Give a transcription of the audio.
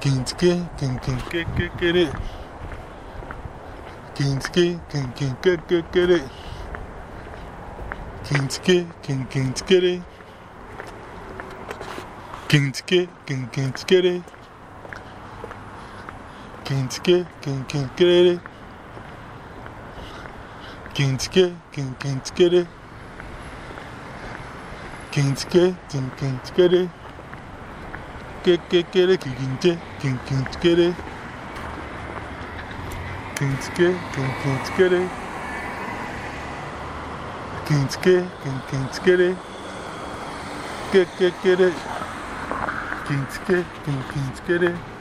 ケンツケケンケンケケケレケンツケケンケンケケケレケンツケケンケンツケレケンツケケンケンツケレケンツケケンケンケレケンツケケンケンツケレケンツケケンケンツケレ kékeré kìkìnjẹ́ kìkìnkéré kìnkìnkéré kìnkìnkéré kìnkìnkéré kìnkìnkéré kékeré kìnkìnkéré kìnkìnkéré.